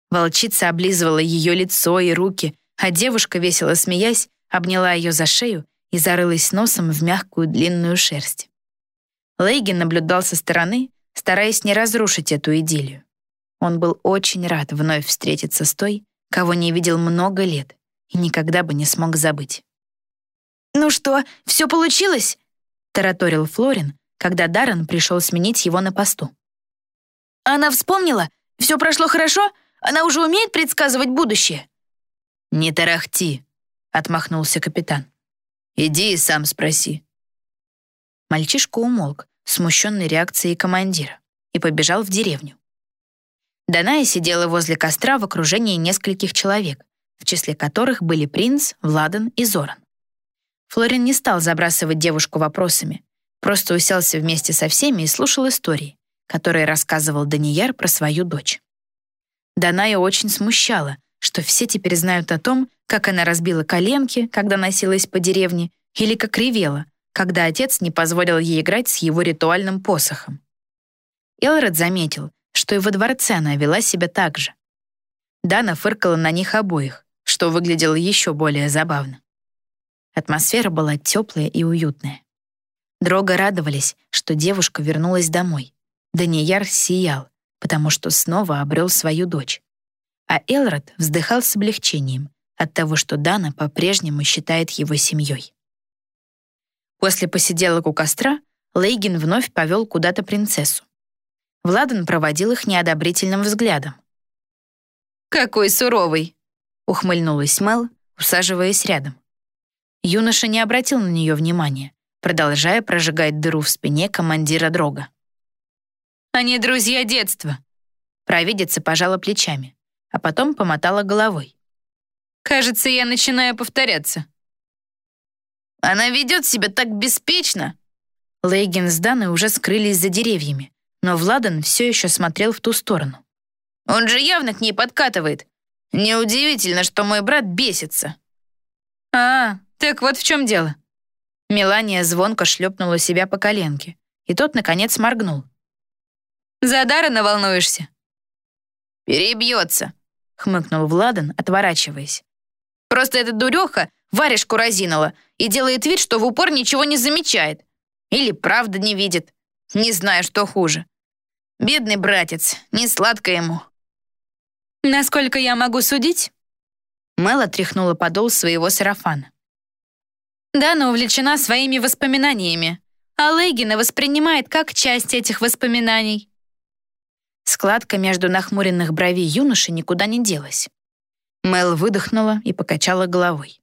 Волчица облизывала ее лицо и руки, а девушка, весело смеясь, обняла ее за шею и зарылась носом в мягкую длинную шерсть. Лейген наблюдал со стороны, стараясь не разрушить эту идиллию. Он был очень рад вновь встретиться с той, кого не видел много лет и никогда бы не смог забыть. «Ну что, все получилось?» — тараторил Флорин, когда Даррен пришел сменить его на посту. «Она вспомнила? Все прошло хорошо? Она уже умеет предсказывать будущее?» «Не тарахти», — отмахнулся капитан. «Иди и сам спроси». Мальчишка умолк, смущенный реакцией командира, и побежал в деревню. Даная сидела возле костра в окружении нескольких человек, в числе которых были принц, Владан и Зоран. Флорин не стал забрасывать девушку вопросами, просто уселся вместе со всеми и слушал истории, которые рассказывал Данияр про свою дочь. Даная очень смущала, что все теперь знают о том, как она разбила коленки, когда носилась по деревне, или как ревела, когда отец не позволил ей играть с его ритуальным посохом. Элрод заметил, что и во дворце она вела себя так же. Дана фыркала на них обоих, что выглядело еще более забавно. Атмосфера была теплая и уютная. Дрога радовались, что девушка вернулась домой. Данияр сиял, потому что снова обрел свою дочь. А Элрод вздыхал с облегчением от того, что Дана по-прежнему считает его семьей. После посиделок у костра Лейгин вновь повел куда-то принцессу. Владан проводил их неодобрительным взглядом. «Какой суровый!» — ухмыльнулась Мел, усаживаясь рядом. Юноша не обратил на нее внимания, продолжая прожигать дыру в спине командира Дрога. «Они друзья детства!» Провидица пожала плечами, а потом помотала головой. «Кажется, я начинаю повторяться». «Она ведет себя так беспечно!» Лейген с Даной уже скрылись за деревьями, но Владан все еще смотрел в ту сторону. «Он же явно к ней подкатывает. Неудивительно, что мой брат бесится». «А, так вот в чем дело». Мелания звонко шлепнула себя по коленке, и тот, наконец, моргнул. «За Даррена волнуешься?» «Перебьется», — хмыкнул Владан, отворачиваясь. «Просто эта дуреха варежку разинула и делает вид, что в упор ничего не замечает. Или правда не видит. Не знаю, что хуже. Бедный братец, не сладко ему. Насколько я могу судить? Мэл отряхнула подол своего сарафана. Дана увлечена своими воспоминаниями, а Лейгина воспринимает как часть этих воспоминаний. Складка между нахмуренных бровей юноши никуда не делась. Мэл выдохнула и покачала головой.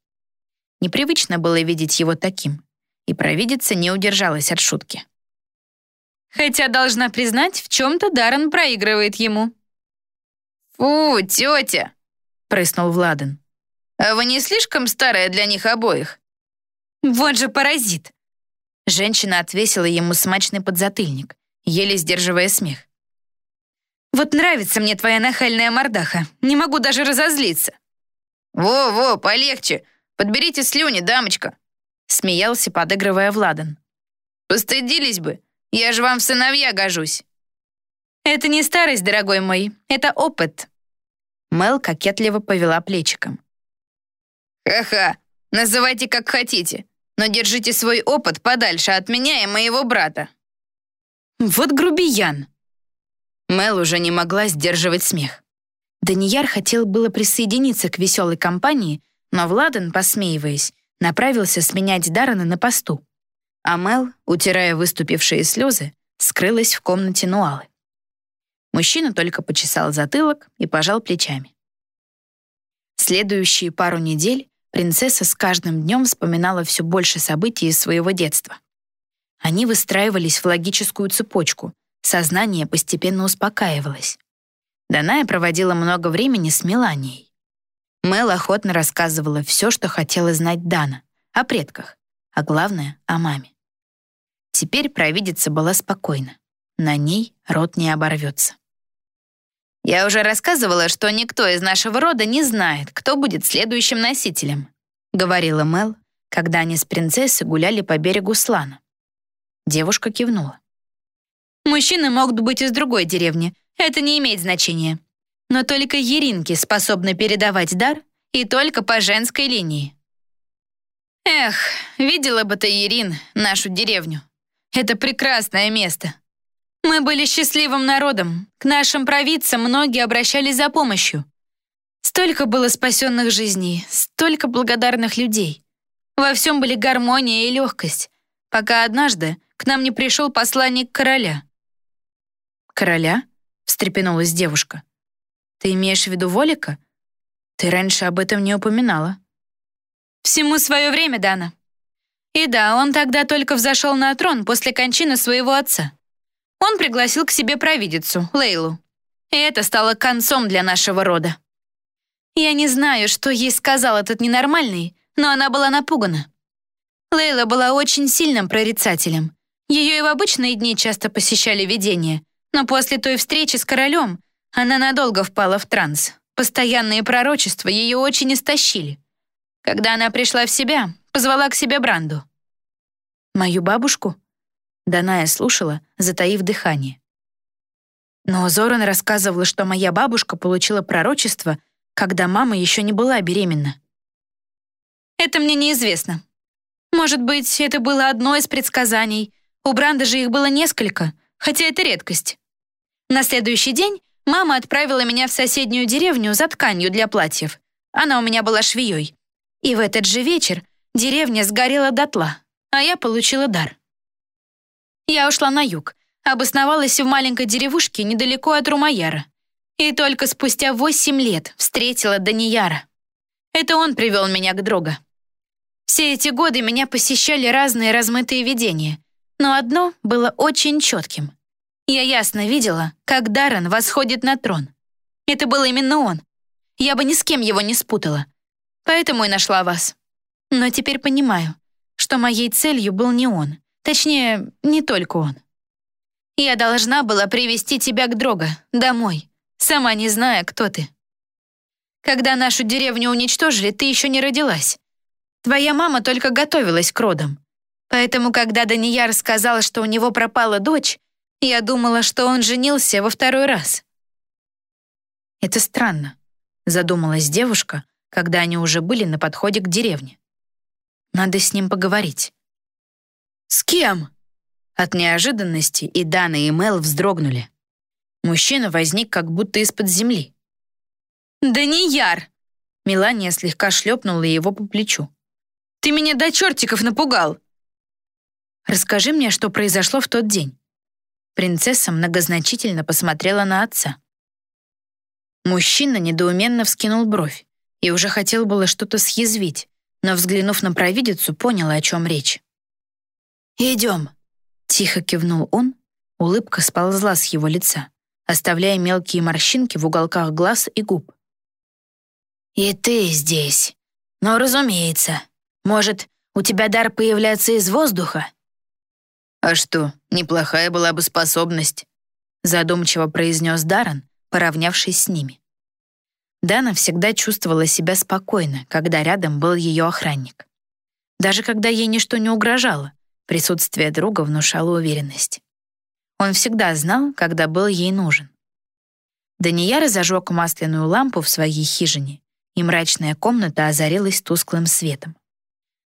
Непривычно было видеть его таким, и провидица не удержалась от шутки. Хотя, должна признать, в чем-то Даррен проигрывает ему. «Фу, тетя!» — прыснул Владан. «А вы не слишком старая для них обоих?» «Вот же паразит!» Женщина отвесила ему смачный подзатыльник, еле сдерживая смех. «Вот нравится мне твоя нахальная мордаха. Не могу даже разозлиться». «Во-во, полегче. Подберите слюни, дамочка», — смеялся, подыгрывая Владан. «Постыдились бы. Я же вам в сыновья гожусь». «Это не старость, дорогой мой. Это опыт». Мел кокетливо повела плечиком. «Ха-ха, называйте как хотите но держите свой опыт подальше от меня и моего брата». «Вот грубиян!» Мел уже не могла сдерживать смех. Данияр хотел было присоединиться к веселой компании, но Владан, посмеиваясь, направился сменять Даррена на посту. А Мел, утирая выступившие слезы, скрылась в комнате Нуалы. Мужчина только почесал затылок и пожал плечами. Следующие пару недель Принцесса с каждым днем вспоминала все больше событий из своего детства. Они выстраивались в логическую цепочку, сознание постепенно успокаивалось. Даная проводила много времени с Меланией. Мел охотно рассказывала все, что хотела знать Дана, о предках, а главное — о маме. Теперь провидица была спокойна. На ней рот не оборвется. Я уже рассказывала, что никто из нашего рода не знает, кто будет следующим носителем», — говорила Мел, когда они с принцессой гуляли по берегу Слана. Девушка кивнула. «Мужчины могут быть из другой деревни, это не имеет значения. Но только еринки способны передавать дар, и только по женской линии». «Эх, видела бы ты, Ерин, нашу деревню. Это прекрасное место», мы были счастливым народом. К нашим провидцам многие обращались за помощью. Столько было спасенных жизней, столько благодарных людей. Во всем были гармония и легкость, пока однажды к нам не пришел посланник короля. «Короля?» — встрепенулась девушка. «Ты имеешь в виду Волика? Ты раньше об этом не упоминала». «Всему свое время, Дана. И да, он тогда только взошел на трон после кончины своего отца он пригласил к себе провидицу, Лейлу. И это стало концом для нашего рода. Я не знаю, что ей сказал этот ненормальный, но она была напугана. Лейла была очень сильным прорицателем. Ее и в обычные дни часто посещали видения, но после той встречи с королем она надолго впала в транс. Постоянные пророчества ее очень истощили. Когда она пришла в себя, позвала к себе Бранду. «Мою бабушку?» Даная слушала, затаив дыхание. Но Зоран рассказывала, что моя бабушка получила пророчество, когда мама еще не была беременна. Это мне неизвестно. Может быть, это было одно из предсказаний. У Бранда же их было несколько, хотя это редкость. На следующий день мама отправила меня в соседнюю деревню за тканью для платьев. Она у меня была швеей. И в этот же вечер деревня сгорела дотла, а я получила дар. Я ушла на юг, обосновалась в маленькой деревушке недалеко от Румаяра. И только спустя восемь лет встретила Данияра. Это он привел меня к Дрога. Все эти годы меня посещали разные размытые видения, но одно было очень четким. Я ясно видела, как Даррен восходит на трон. Это был именно он. Я бы ни с кем его не спутала. Поэтому и нашла вас. Но теперь понимаю, что моей целью был не он. Точнее, не только он. Я должна была привести тебя к Дрога, домой, сама не зная, кто ты. Когда нашу деревню уничтожили, ты еще не родилась. Твоя мама только готовилась к родам. Поэтому, когда Данияр сказал, что у него пропала дочь, я думала, что он женился во второй раз. Это странно, задумалась девушка, когда они уже были на подходе к деревне. Надо с ним поговорить. «С кем?» От неожиданности и Дана, и Мел вздрогнули. Мужчина возник как будто из-под земли. «Да не яр!» Мелания слегка шлепнула его по плечу. «Ты меня до чертиков напугал!» «Расскажи мне, что произошло в тот день». Принцесса многозначительно посмотрела на отца. Мужчина недоуменно вскинул бровь и уже хотел было что-то съязвить, но, взглянув на провидицу, понял, о чем речь. «Идем», — тихо кивнул он, Улыбка сползла с его лица, оставляя мелкие морщинки в уголках глаз и губ. «И ты здесь. Но, разумеется. Может, у тебя дар появляться из воздуха?» «А что, неплохая была бы способность», задумчиво произнес Даррен, поравнявшись с ними. Дана всегда чувствовала себя спокойно, когда рядом был ее охранник. Даже когда ей ничто не угрожало, присутствие друга внушало уверенность. Он всегда знал, когда был ей нужен. Данияр зажег масляную лампу в своей хижине, и мрачная комната озарилась тусклым светом.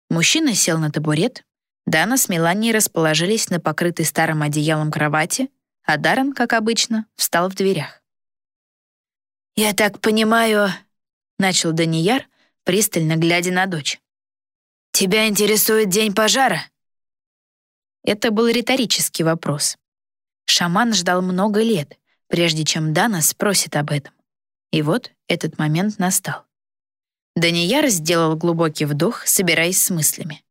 Мужчина сел на табурет, Дана с Меланией расположились на покрытой старым одеялом кровати, а Даррен, как обычно, встал в дверях. «Я так понимаю...» — начал Данияр, пристально глядя на дочь. «Тебя интересует день пожара?» Это был риторический вопрос. Шаман ждал много лет, прежде чем Дана спросит об этом. И вот этот момент настал. Данияр сделал глубокий вдох, собираясь с мыслями.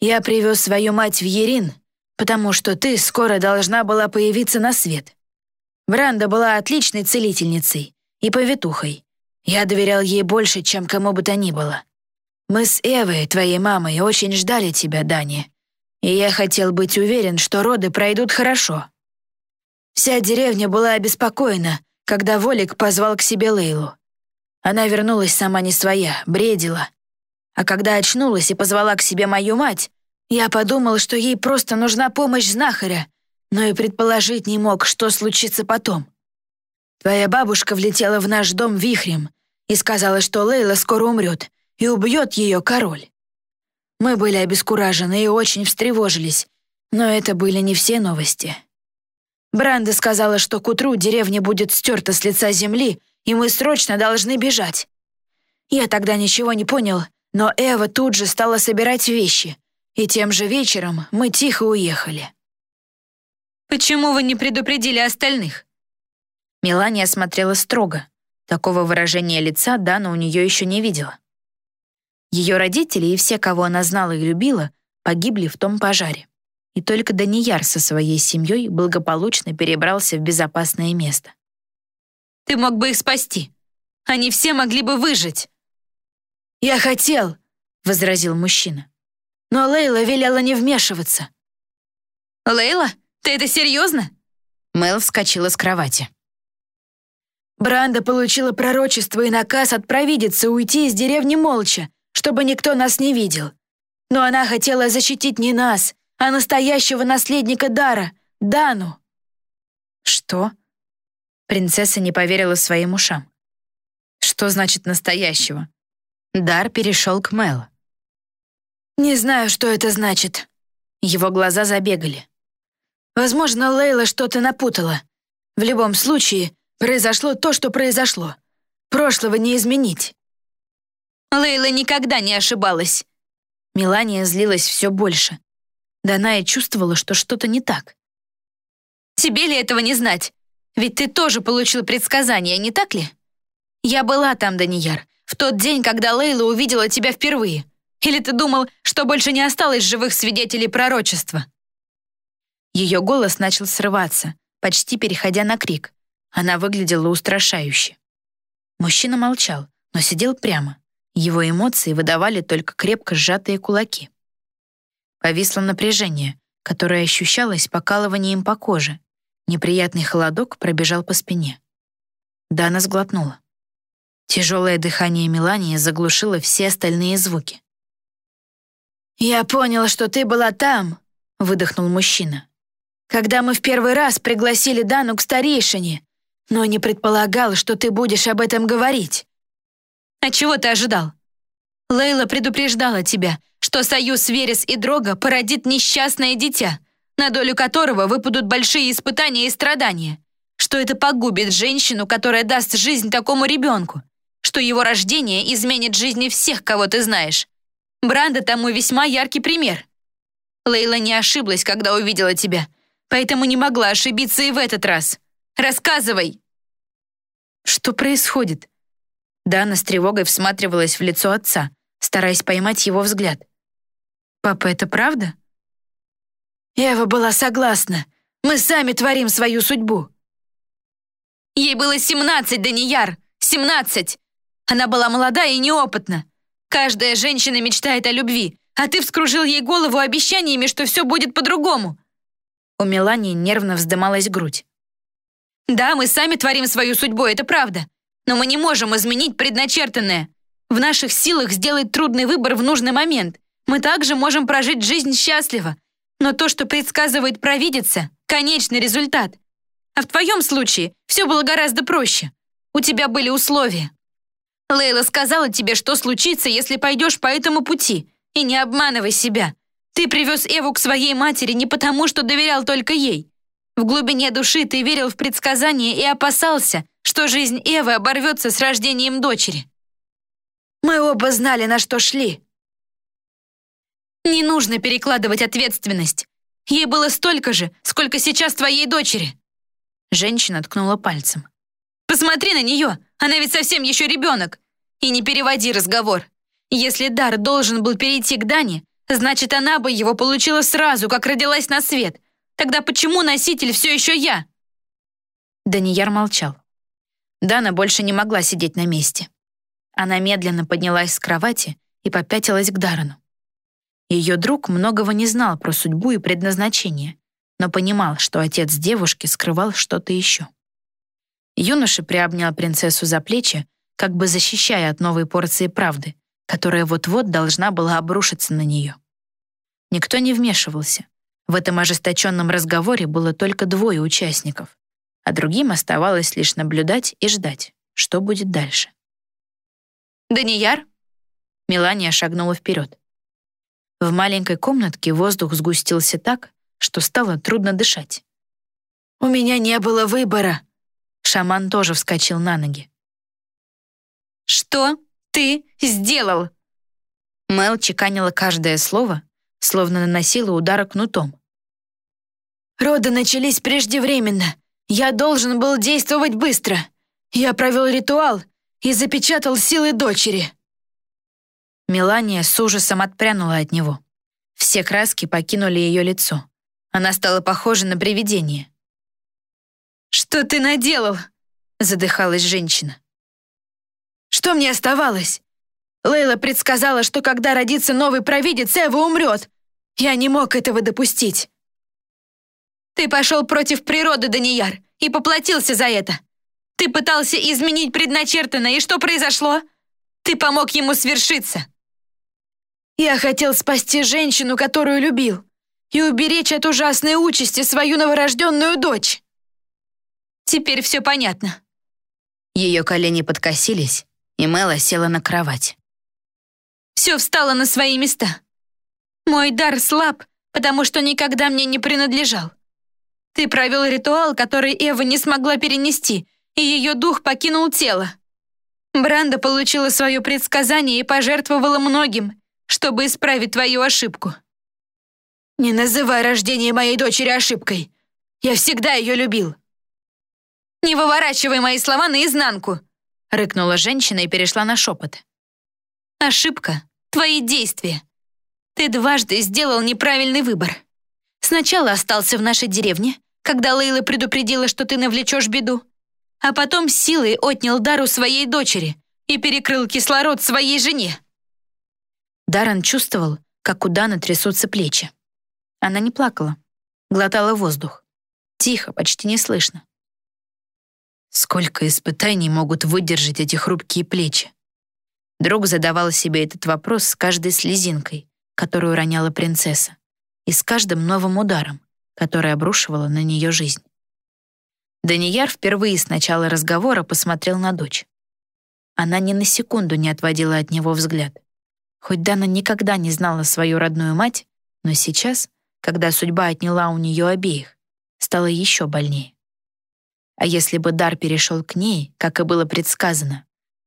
«Я привез свою мать в Ерин, потому что ты скоро должна была появиться на свет. Бранда была отличной целительницей и повитухой. Я доверял ей больше, чем кому бы то ни было. Мы с Эвой, твоей мамой, очень ждали тебя, Дани, и я хотел быть уверен, что роды пройдут хорошо. Вся деревня была обеспокоена, когда Волик позвал к себе Лейлу. Она вернулась сама не своя, бредила. А когда очнулась и позвала к себе мою мать, я подумал, что ей просто нужна помощь знахаря, но и предположить не мог, что случится потом. Твоя бабушка влетела в наш дом вихрем и сказала, что Лейла скоро умрет и убьет ее король. Мы были обескуражены и очень встревожились, но это были не все новости. Бранда сказала, что к утру деревня будет стерта с лица земли, и мы срочно должны бежать. Я тогда ничего не понял, но Эва тут же стала собирать вещи, и тем же вечером мы тихо уехали. «Почему вы не предупредили остальных?» Мелания смотрела строго. Такого выражения лица Дана у нее еще не видела. Ее родители и все, кого она знала и любила, погибли в том пожаре. И только Данияр со своей семьей благополучно перебрался в безопасное место. «Ты мог бы их спасти. Они все могли бы выжить». «Я хотел», — возразил мужчина. «Но Лейла велела не вмешиваться». «Лейла? Ты это серьезно?» Мэл вскочила с кровати. Бранда получила пророчество и наказ от провидицы уйти из деревни молча, чтобы никто нас не видел. Но она хотела защитить не нас, а настоящего наследника Дара, Дану». «Что?» Принцесса не поверила своим ушам. «Что значит настоящего?» Дар перешел к Мел. «Не знаю, что это значит». Его глаза забегали. «Возможно, Лейла что-то напутала. В любом случае, произошло то, что произошло. Прошлого не изменить». Лейла никогда не ошибалась. Мелания злилась все больше. Даная чувствовала, что что-то не так. «Тебе ли этого не знать? Ведь ты тоже получил предсказание, не так ли? Я была там, Данияр, в тот день, когда Лейла увидела тебя впервые. Или ты думал, что больше не осталось живых свидетелей пророчества?» Ее голос начал срываться, почти переходя на крик. Она выглядела устрашающе. Мужчина молчал, но сидел прямо. Его эмоции выдавали только крепко сжатые кулаки. Повисло напряжение, которое ощущалось покалыванием по коже. Неприятный холодок пробежал по спине. Дана сглотнула. Тяжелое дыхание Мелании заглушило все остальные звуки. «Я понял, что ты была там», — выдохнул мужчина. «Когда мы в первый раз пригласили Дану к старейшине, но не предполагал, что ты будешь об этом говорить. А чего ты ожидал? Лейла предупреждала тебя, что союз Верес и Дрога породит несчастное дитя, на долю которого выпадут большие испытания и страдания, что это погубит женщину, которая даст жизнь такому ребенку, что его рождение изменит жизни всех, кого ты знаешь. Бранда тому весьма яркий пример. Лейла не ошиблась, когда увидела тебя, поэтому не могла ошибиться и в этот раз. Рассказывай!» «Что происходит?» Дана с тревогой всматривалась в лицо отца, стараясь поймать его взгляд. «Папа, это правда?» Эва была согласна. Мы сами творим свою судьбу». Ей было семнадцать, Данияр, семнадцать. Она была молода и неопытна. Каждая женщина мечтает о любви, а ты вскружил ей голову обещаниями, что все будет по-другому. У Мелании нервно вздымалась грудь. Да, мы сами творим свою судьбу, это правда. Но мы не можем изменить предначертанное. В наших силах сделать трудный выбор в нужный момент. Мы также можем прожить жизнь счастливо. Но то, что предсказывает провидица, конечный результат. А в твоем случае все было гораздо проще. У тебя были условия. Лейла сказала тебе, что случится, если пойдешь по этому пути. И не обманывай себя. Ты привез Эву к своей матери не потому, что доверял только ей. В глубине души ты верил в предсказания и опасался, что жизнь Эвы оборвется с рождением дочери. Мы оба знали, на что шли. Не нужно перекладывать ответственность. Ей было столько же, сколько сейчас твоей дочери. Женщина ткнула пальцем. Посмотри на нее, она ведь совсем еще ребенок. И не переводи разговор. Если дар должен был перейти к Дане, значит, она бы его получила сразу, как родилась на свет. Тогда почему носитель все еще я? Данияр молчал. Дана больше не могла сидеть на месте. Она медленно поднялась с кровати и попятилась к Дарану. Ее друг многого не знал про судьбу и предназначение, но понимал, что отец девушки скрывал что-то еще. Юноша приобнял принцессу за плечи, как бы защищая от новой порции правды, которая вот-вот должна была обрушиться на нее. Никто не вмешивался. В этом ожесточенном разговоре было только двое участников, а другим оставалось лишь наблюдать и ждать, что будет дальше. «Данияр?» Мелания шагнула вперед. В маленькой комнатке воздух сгустился так, что стало трудно дышать. «У меня не было выбора», Шаман тоже вскочил на ноги. «Что ты сделал?» Мел чеканила каждое слово, словно наносила удары кнутом. «Роды начались преждевременно. Я должен был действовать быстро. Я провел ритуал и запечатал силы дочери». Мелания с ужасом отпрянула от него. Все краски покинули ее лицо. Она стала похожа на привидение. «Что ты наделал?» — задыхалась женщина. «Что мне оставалось? Лейла предсказала, что когда родится новый провидец, Эва умрет. Я не мог этого допустить». «Ты пошел против природы, Данияр, и поплатился за это. Ты пытался изменить предначертанное, и что произошло? Ты помог ему свершиться». «Я хотел спасти женщину, которую любил, и уберечь от ужасной участи свою новорожденную дочь». Теперь все понятно». Ее колени подкосились, и Мэла села на кровать. «Все встало на свои места. Мой дар слаб, потому что никогда мне не принадлежал. Ты провел ритуал, который Эва не смогла перенести, и ее дух покинул тело. Бранда получила свое предсказание и пожертвовала многим, чтобы исправить твою ошибку». «Не называй рождение моей дочери ошибкой. Я всегда ее любил. «Не выворачивай мои слова наизнанку!» — рыкнула женщина и перешла на шепот. «Ошибка. Твои действия. Ты дважды сделал неправильный выбор. Сначала остался в нашей деревне, когда Лейла предупредила, что ты навлечешь беду, а потом силой отнял Дару своей дочери и перекрыл кислород своей жене». Даран чувствовал, как у Даны трясутся плечи. Она не плакала, глотала воздух. Тихо, почти неслышно. Сколько испытаний могут выдержать эти хрупкие плечи? Друг задавал себе этот вопрос с каждой слезинкой, которую роняла принцесса, и с каждым новым ударом, который обрушивала на нее жизнь. Данияр впервые с начала разговора посмотрел на дочь. Она ни на секунду не отводила от него взгляд. Хоть Дана никогда не знала свою родную мать, но сейчас, когда судьба отняла у нее обеих, стало еще больнее. А если бы дар перешел к ней, как и было предсказано,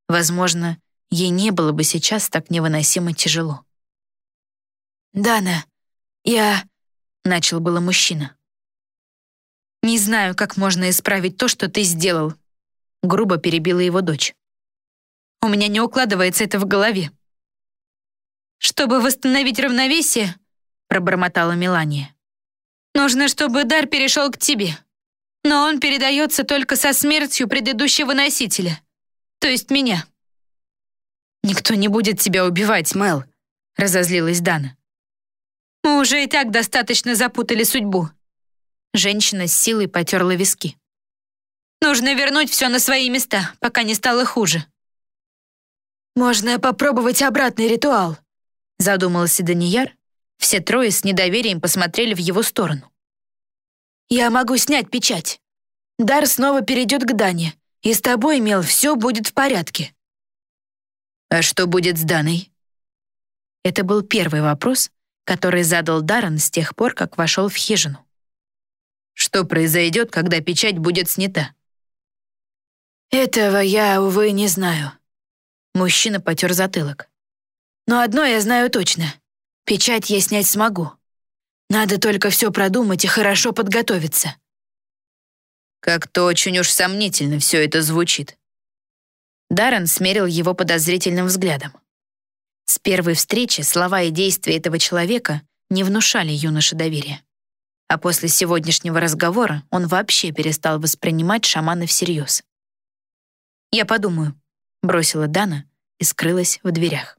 возможно, ей не было бы сейчас так невыносимо тяжело. «Дана, я...» — начал было мужчина. «Не знаю, как можно исправить то, что ты сделал», — грубо перебила его дочь. «У меня не укладывается это в голове». «Чтобы восстановить равновесие», — пробормотала Мелания. Нужно, чтобы дар перешел к тебе. Но он передается только со смертью предыдущего носителя, то есть меня. «Никто не будет тебя убивать, Мел», — разозлилась Дана. «Мы уже и так достаточно запутали судьбу». Женщина с силой потерла виски. «Нужно вернуть все на свои места, пока не стало хуже». «Можно попробовать обратный ритуал», — задумался Данияр. Все трое с недоверием посмотрели в его сторону. «Я могу снять печать. Дар снова перейдет к Дане, и с тобой, Мел, все будет в порядке». «А что будет с Даной?» Это был первый вопрос, который задал Даррен с тех пор, как вошел в хижину. «Что произойдет, когда печать будет снята?» «Этого я, увы, не знаю». Мужчина потер затылок. «Но одно я знаю точно. Печать я снять смогу. Надо только все продумать и хорошо подготовиться». Как-то очень уж сомнительно все это звучит. Даррен смерил его подозрительным взглядом. С первой встречи слова и действия этого человека не внушали юноше доверия. А после сегодняшнего разговора он вообще перестал воспринимать шамана всерьез. «Я подумаю», — бросила Дана и скрылась в дверях.